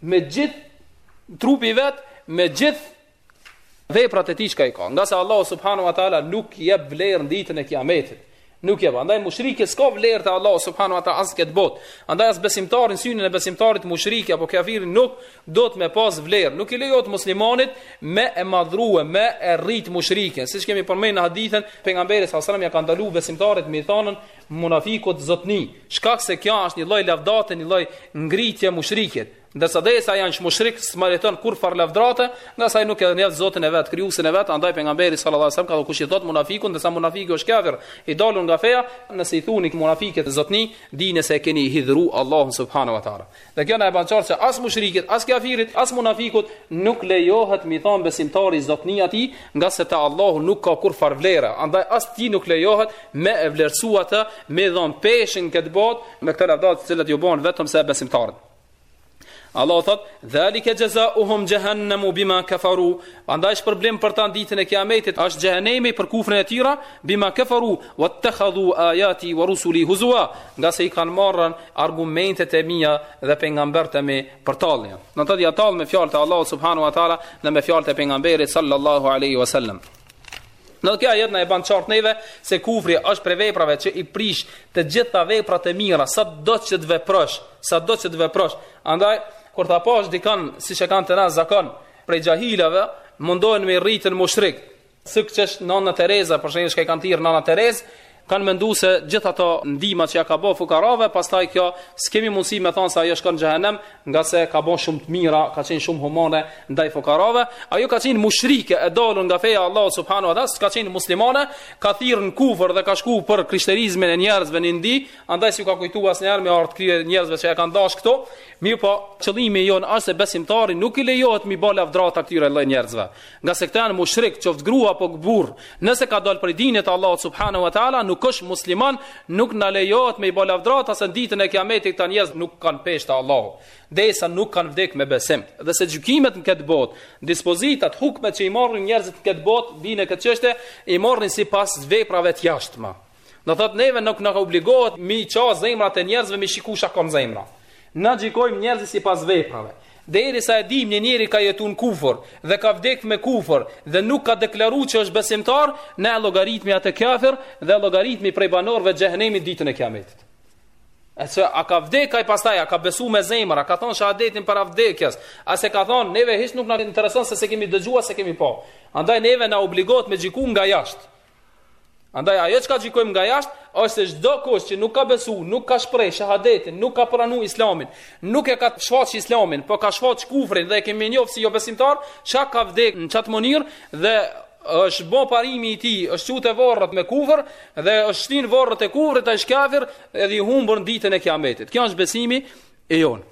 me gjithë trupin e vet, me gjithë veprat e tij që i ka. Ngase Allahu subhanahu wa taala nuk i jep vlerë në ditën e Kiametit. Nuk jep. Andaj mushriku s'ka vlerë te Allahu subhanahu wa taala as n'këtë botë. Andaj as besimtari n'synin e besimtarit mushriku apo kafiri nuk do të me pas vlerë. Nuk i lejohet muslimanit me e madhëru, me e rrit mushrikun. Siç kemi përmendur në hadithin, pejgamberi sallallahu alajhi wasallam ja ka ndaluar besimtarit me i thonë munafikut zotni, shkak se kjo është një lloj lavdate, një lloj ngritje mushrikit. Ndërsa derisa janë mushrik, s'meriton kurrfarë lavdate, ngase nuk e njeh Zotin e vet, krijuesin e vet, andaj pejgamberi sallallahu alajhi wasallam ka thënë kush i thot munafikut, ndërsa munafiku është kafir, i dalun nga feja, nëse i thuni munafikut zotni, dini se e keni hidhëru Allahun subhanahu wa taala. Dhe kjo na e bën qartë se as mushrikit, as kafirit, as munafikut nuk lejohet m'i thonë besimtari zotni atij, ngase te Allahu nuk ka kurrfarë vlere, andaj as ty nuk lejohet me e vlerësu atë, m'i dhon peshë në këtë botë me këto lavdata të cilat ju bëhen vetëm se besimtarëve. Allahu thot: "Dhalika jazaohum jahannam bima kafaru." Andaj shpërblim për ta ditën e Kiametit është xhehenemi për kufrin e tyre, bima kafaru wattakhadhu ayati wa rusuli huzwa. Ngase i kanë marrë argumentet e mia dhe pejgamberët e mi për tallje. Do të thotë janë tall me fjalët e Allahut subhanahu wa taala dhe me fjalët e pejgamberit sallallahu alaihi wasallam. Dhe ky ajet na e bën qartë neve se kufri është prej veprave që i prish të gjitha veprat e mira, sado që të veprosh, sado që të veprosh. Andaj kur ta pashë dikon siç e kanë te na zakon prej xhahilave, mundohen me e rrit një mushrik. Sikur që është Nana Tereza, për shembull, që e kanë thirr Nana Terez, kanë menduar se gjithë ato ndihma që ja ka bë fukarave, pastaj kjo s'kemi mundësi me thënë se ajo shkon në xhehenem, ngase ka bë shumë të mira, ka qenë shumë humane ndaj fukarave. Ajo ka qenë mushrike, e dalur nga feja e Allahut subhanahu wa taala, s'ka qenë muslimane, ka thirr në kufër dhe ka shkuar për krishterizmin e njerëzve në Indi, andaj s'u ka kujtuar asnjëherë me art krye njerëzve që ja kanë dashur këto. Mirëpo, qëllimi jon është se besimtarit nuk i lejohet m'i bë lavdata këtyre lloj njerëzve. Ngase këta janë mushrik, qoftë grua apo burr, nëse ka dalë prej dinit t'Allahut subhanahu wa taala, nuk është musliman, nuk na lejohet me i bë lavdata se ditën e Kiametit këta njerëz nuk kanë peshë te Allahu, derisa nuk kanë vdek me besim. Dhe se gjykimet në këtë botë, dispozitat, hukmet që i marrin njerëzit në këtë botë, dine këtë çështje, i marrin sipas veprave të jashtme. Do thot neve nuk na obligohet m'i ça zemrat e njerëzve m'i shiku çka kanë n'zemra. Na gjikojmë njerëzit sipas veprave. Derisa e dim një njeri ka jetu në kufër dhe ka vdek me kufër dhe nuk ka deklaru që është besimtar, ne e llogaritmi atë kafir dhe e llogaritmi prej banorve t'xhehenemit ditën e kiametit. E qysh ka vdek ai pastaj, a ka besu me zemër, a ka thonë shahadetin para vdekjes, a s'e ka thonë neve hiç nuk na intereson se s'e kemi dëgju, s'e kemi pa. Andaj neve na obligohet me gjyku nga jashtë. Andaj ajo çka gjykojmë nga jashtë është se çdo kush që nuk ka besu, nuk ka shpreh shahadetin, nuk ka pranu islamin, nuk e ka shfaq islamin, po ka shfaq kufrin dhe e kemi njoft si jo besimtar, që ka vdek në qat mënyrë dhe është bë varrimi i tij, është çu te varret me kufër dhe është shti n'varret e kufrit ai âsht kafir edhe i humbur ditën e kiametit. Ky është besimi jonë.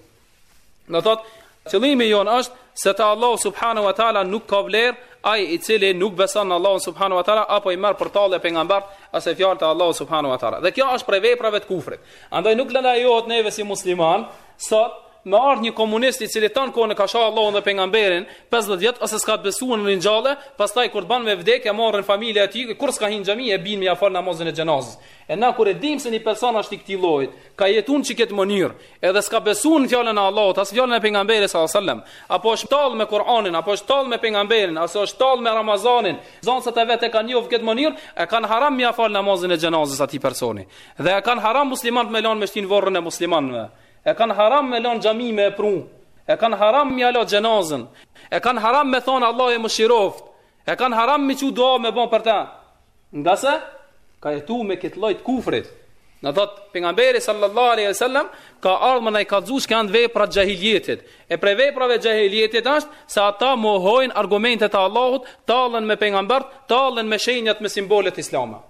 Do të thotë, qëllimi jonë është se te Allahu subhanahu wa ta'ala nuk ka vlerë, ai i cili nuk beson në Allahun subhanahu wa ta'ala, apo i merr për tallje pejgamberët, ose fjalët e Allahut subhanahu wa ta'ala. Dhe kjo është prej veprave të kufrit. Andaj nuk na lejohet neve si musliman, sot, me ardh një komunist i cili tan kohën e ka sha Allahun dhe pejgamberin 50 vjet ose s'ka besuar në ringjallje, pastaj kur bën me vdek e marrin familja e tij, kurrë s'ka hi n'xhami e bin me ia fal namazin e xhenazës. E na kur e dim se një person është i këtij llojit, ka jetuar në këtë mënyrë, Edhe s'ka besu në fjalën e Allahut, as fjalën e pejgamberit sallallahu alajhi wasallam, apo është tallë me Kur'anin, apo është tallë me pejgamberin, apo është tallë me Ramazanin, xhemati vet e kanë njoft n'këtë mënyrë, e kanë haram me ia fal namazin e xhenazës atij personi. Dhe e kanë haram muslimanët me lënë me shti n'vorret e muslimanëve. E kanë haram me lënë n'xhami me e pru. E kanë haram me ia la xhenazën. E kanë haram me thanë Allahu e mëshiroft. E kanë haram me çu dua me bën për te. Ngase ka jetu me këtë lloj t'kufrit. Do të thotë, pejgamberi sallallahu alaihi sallam, ka ardhë me na i kallzu çka janë veprat e xhahilijetit. E prej veprave t'xhahilijetit është se ata mohojnë argumentet e Allahut, tallen me pejgamberët, tallen me shenjat me simbolet islame.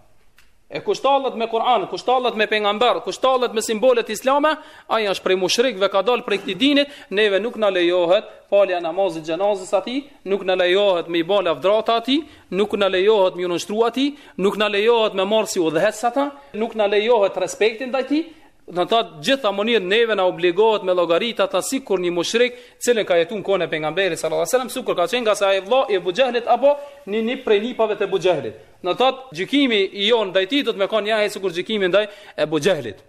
E kush tallet me Kur'an, kush tallet me pejgamber, kush tallet me simbolet islame, ai është prej mushrikëve ka dal prej këtij dinit, neve nuk na lejohet falja e namazit t'xhenazës atij, nuk na lejohet me i bën lavdrata atij, nuk na lejohet me iu nënshtru atij, nuk na lejohet me marrë si udhëheqës ata, nuk na lejohet respekti ndaj tij. Në të gjitha mënyrat neve na obligohet me llogarit ata sikur një mushrik, i cili ka jetu n'kohën e pejgamberit sallallahu alajhi wasallam, sikur me kanë ngase ai vëlla i Ebu Xhehlit apo një prej nipave të Ebu Xhehlit. Do të thotë gjykimi i jonë ndaj tij do të me kanë një sikur gjykimi ndaj Ebu Xhehlit.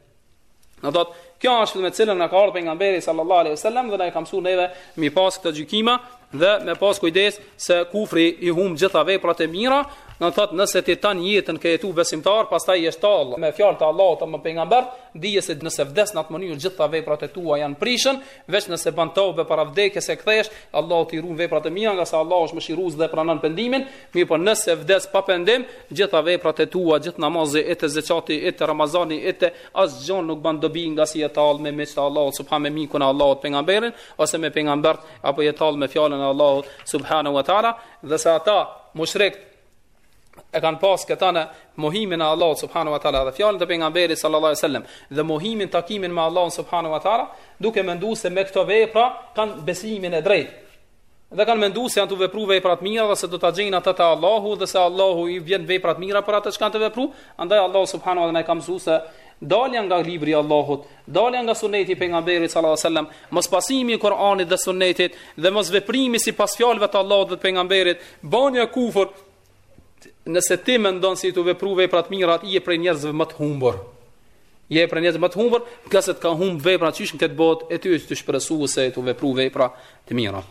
Do të thotë, kjo është me cilën na ka ardhë pejgamberi sallallahu aleyhi sallam dhe na i ka msu neve mi pas këto gjykime dhe me pas kujdes se kufri i humb gjitha veprat e mira do të thotë nëse ti tanë jetën ke jetu besimtar pastaj je tall me fjalët e Allahut a me pejgamberët dije se nëse vdes në atë mënyrë gjitha veprat e tua janë prishun Veç nëse bën tobe para vdekjes e kthehesh, Allahu ti ruan veprat e mira, ngase Allahu është mëshirues dhe pranon pendimin, mirëpo nëse vdes pa pendim, gjitha veprat e tua, gjithë namazi jot, zekati jot, Ramazani jot, asgjë nuk bën dobi ngase je tall me miqtë e Allahut subhanahu me mikun e Allahut pejgamberin ose me pejgambert apo je tall me fjalën e Allahut subhanahu wa taala, dhe se ata mushrikët e kanë pas këta në mohimin e Allahut subhanahu wa taala dhe fjalën e pejgamberit sallallahu alaihi wasallam dhe mohimin e takimit me Allahun subhanahu wa taala duke menduar se me këto vepra kanë besimin e drejtë dhe kanë menduar se janë tu vepru vepra të mira dhe se do ta gjejnë ata te Allahu dhe se Allahu i njeh veprat e mira për ata çka janë tu vepru andaj Allahu subhanahu wa taala e ka mësuar se dalja nga libri i Allahut Dalja nga suneti i pejgamberit sallallahu alajhi wasallam, mos pasimi i Kur'anit dhe sunnetit dhe mos veprimi sipas fjalëve të Allahut dhe të pejgamberit, bënia kufër. Nëse ti mendon se je tu vepru vepra të mira, je prej njerëzve më të humbur. Je prej njerëzve më të humbur, se të ka humb vepra qysh në këtë botë, e ti je tu shpresu se je tu vepru vepra të mira.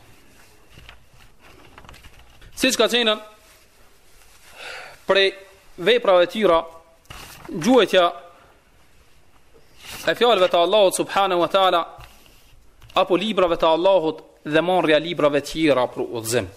Siç ka thënë prej veprave të tjera, gjuajtja e fjalëve të Allahut subhanahu wa taala apo librave të Allahut dhe marrja librave të tjera për udhëzim.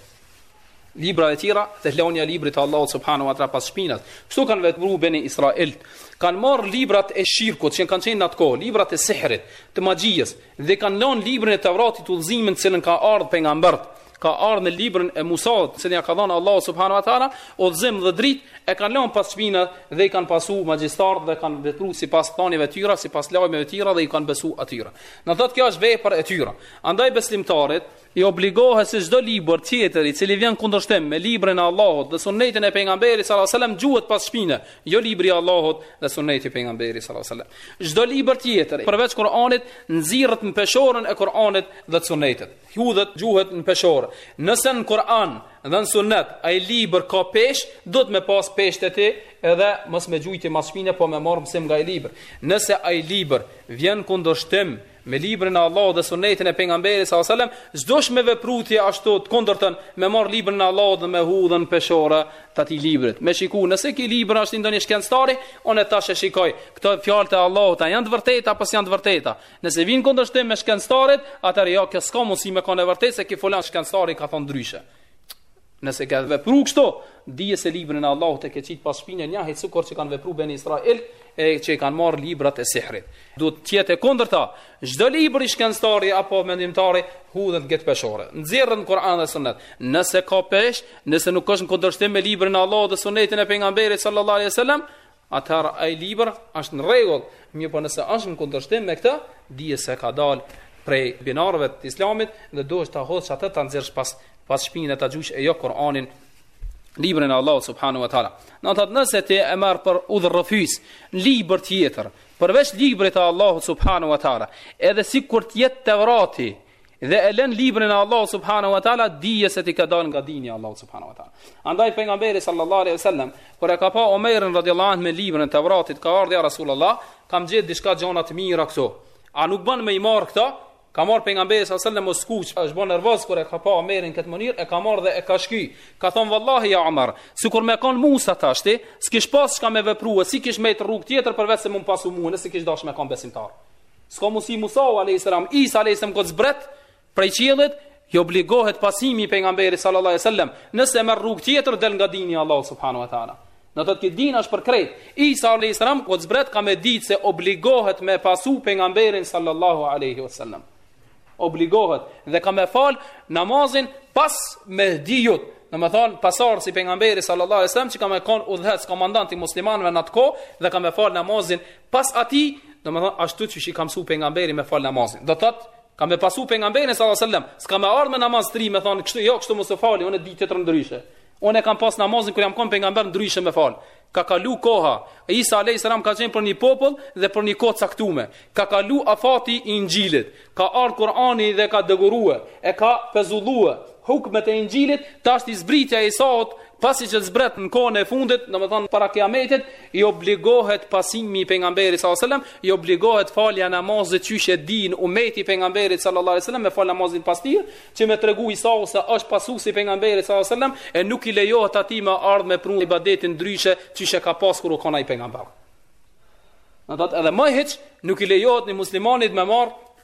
Librave tjera dhe lënia e librit të Allahut subhanahu wa taala pas shpinës. Kështu kanë vepru beni israilët. Kanë marrë librat e shirkut që kanë qenë në atë kohë, librat e sihrit, të magjisë, Dhe e kanë lënë librin e Tevratit udhëzimin të cilin ka ardhur pejgamberët, ka ardhur në librin e Musaut, të cilin ia ka dhënë Allahu subhanahu wa taala, udhëzim dhe dritë, e kanë lënë pas shpine dhe i kanë pasu magjistarët dhe kanë vepruar sipas thënieve të tyre, sipas lajmeve të tyre dhe i kanë besu atyre. Na thotë kjo është vepër e tyre. Andaj besimtarit i obligohet se çdo libër tjetër i cili vjen në kundërshtim me librin e Allahut dhe sunnetin e pejgamberit sallallahu alajhi wasallam gjuhet pas shpine, jo libri i Allahut dhe sunneti i pejgamberit sallallahu alajhi wasallam. Çdo libër tjetër përveç Kur'anit nxirret në peshorën e Kur'anit dhe të sunnetit. Hudhet, gjuhet në peshorë. Nëse në Kur'an dhe në sunnet ai libër ka peshë, duhet me pas peshë te ti edhe mos me gjujt ti mas shpine po me marr mësim nga ai libër. Nëse ai libër vjen në kundërshtim me librin e Allahut dhe sunnetin e pejgamberit sallallahu alajhi wasallam, s'duhesh me vepru ti ashtu të kundërtën, me marr librin e Allahut dhe me hudh në peshore të atij librit. Me shiku, nëse ki libër është i ndonjë shkencëtari, unë tash e shikoj. Këto fjalët e Allahut a janë të vërteta apo s'janë të vërteta? Nëse vijnë në kundërshtim me shkencëtarët, atëherë jo, kjo s'ka mundësi me kanë e vërtetë se ki fulan shkencëtari ka thënë ndryshe. Nëse ke vepru kështu, dije se librin e Allahut e ke qitë pas shpine njëjtë sikur që kanë vepru beni Israel e që i kanë marrë librat e sihrit. Duhet të jetë e kundërta, çdo libër shkencëtari apo mendimtari hudhet n'qet peshore. Nxirret në Kur'an dhe Sunet, nëse ka peshë, nëse nuk është në kundërshtim me librin e Allahut dhe Sunetin e pejgamberit sallallahu alaihi wasallam, atëherë ai libër është në rregull, mirëpo nëse është në kundërshtim me këtë, dije se ka dalë prej binarëve të Islamit dhe duhesh ta hudhësh atë ta nxjerrësh pas pas shpine e ta gjush e jo Kur'anin librin e Allahut subhanahu wa taala. Na thotë nëse ti e merr për udhërrëfys një libër tjetër, përveç librit të Allahut subhanahu wa taala, edhe sikur të jetë Tevrati, dhe e lën librin e Allahut subhanahu wa taala dije se ti ke dal nga dini i Allahut subhanahu wa taala. Andaj pejgamberi sallallahu alaihi wasallam kur e ka pa Omerin radhiyallahu anhu me librin e Tevratit ka ardhur ja Rasulullah, kam gjetë diçka gjona të mira këtu. A nuk bën me i marr këto? Ka marr pejgamberi sallallahu alaihi wasallam m'u skuq, është bën nervoz kur e ka pa Omerin këtë mënyrë, e ka marr dhe e ka shky. Ka thon vallahi ja Omer, sikur me kon Musa tashti, s'kish pas çka me vepru, s'i kish met rrug tjetër përveç se me m'pasu mua, nëse kish dasht me kon besimtar. S'ka mundësi Musau alayhis salam, Isa alayhis salam kur t'zbret prej qiellit, i obligohet pasimi pejgamberit sallallahu alaihi wasallam, nëse merr rrugë tjetër del nga dini i Allahut subhanahu wa taala. Do të thotë që dini është për krejt. Isa alayhis salam kur t'zbret ka me ditë se obligohet me pasu pejgamberin sallallahu alaihi wasallam. Obligohet dhe ka me fal namazin pas Mehdiut, domethënë, pasardhësi pejgamberit sallallahu alaihi wasallam që ka me konë udhëheqës e komandant i muslimanëve në atë kohë dhe ka me falë namazin Pas atij, domethënë ashtu siç i ka mësuar pejgamberi me fal namazin. Do thotë ka me pasu pejgamberin sallallahu alaihi wasallam. S'ka me ardhë me namaz t'ri me thonë, kështu, jo, kështu mos e falni, unë e di tjetër ndryshe. Unë e kam pas namazin kur jam kon pejgamber ndryshe me fal. Ka kalu koha. Isa alayhis salam ka qenë për një popull dhe për një kohë caktuar. Ka kalu afati i Inxhilit. Ka ardhur Kur'ani dhe e ka deroguar, e ka pezulluar hukmet e Inxhilit, tashti zbritja e Isaut Pasi që zbret në kohën e fundit, domethënë para kiametit, i obligohet pasimi i pejgamberit s.a.s. i obligohet falja namazit qysh e din umeti i pejgamberit s.a.s. me falë namazin pas tij, që me tregu Isa se është pasusi i pejgamberit s.a.s. e nuk i lejohet atij me ardhë me pru ibadetin ndryshe qysh e ka pas kur u kon ai pejgamber. Do thotë edhe më hiç, nuk i lejohet një muslimanit me marr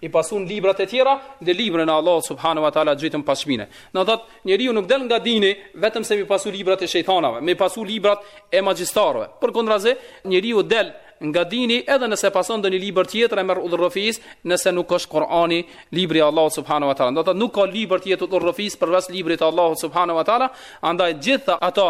i pasu librat e tjera dhe librin e Allahut subhanahu wa taala gjun pas shpine. Do thot, njeriu nuk del nga dini vetëm se me i pasu librat e shejtanave, me i pasu librat e magjistarëve. Përkundrazi, njeriu del nga dini edhe nëse pason ndonjë libër tjetër e merr udhërrëfyes, nëse nuk është Kur'ani, libri i Allahut subhanahu wa taala. Do thot, nuk ka libër tjetër udhërrëfyes përveç librit të Allahut subhanahu wa taala, andaj gjitha ato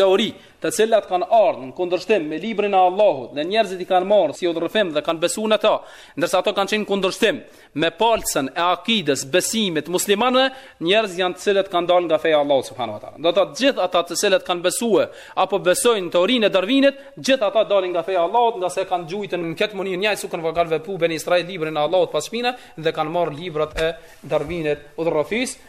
teori, të cilat kanë ardhur në kundërshtim me librin e Allahut dhe njerëzit i kanë marrë si udhërrëfim dhe kanë besuar në ta, ndërsa ato kanë qenë kundërshtim me palcën e akides, besimit muslimanëve, njerëz janë të cilët kanë dalë nga feja e Allahut subhanahu wa taala. Do thotë gjithë ata të cilët kanë besuar apo besojnë në teorinë e Darwinit, gjithë ata dalin nga feja e Allahut, ngase kanë gjujt në këtë mënyrë njëjtë sikur kanë vepru beni Israil librin e Allahut pas shpinës dhe kanë marrë librat e Darwinit udhërrëfyes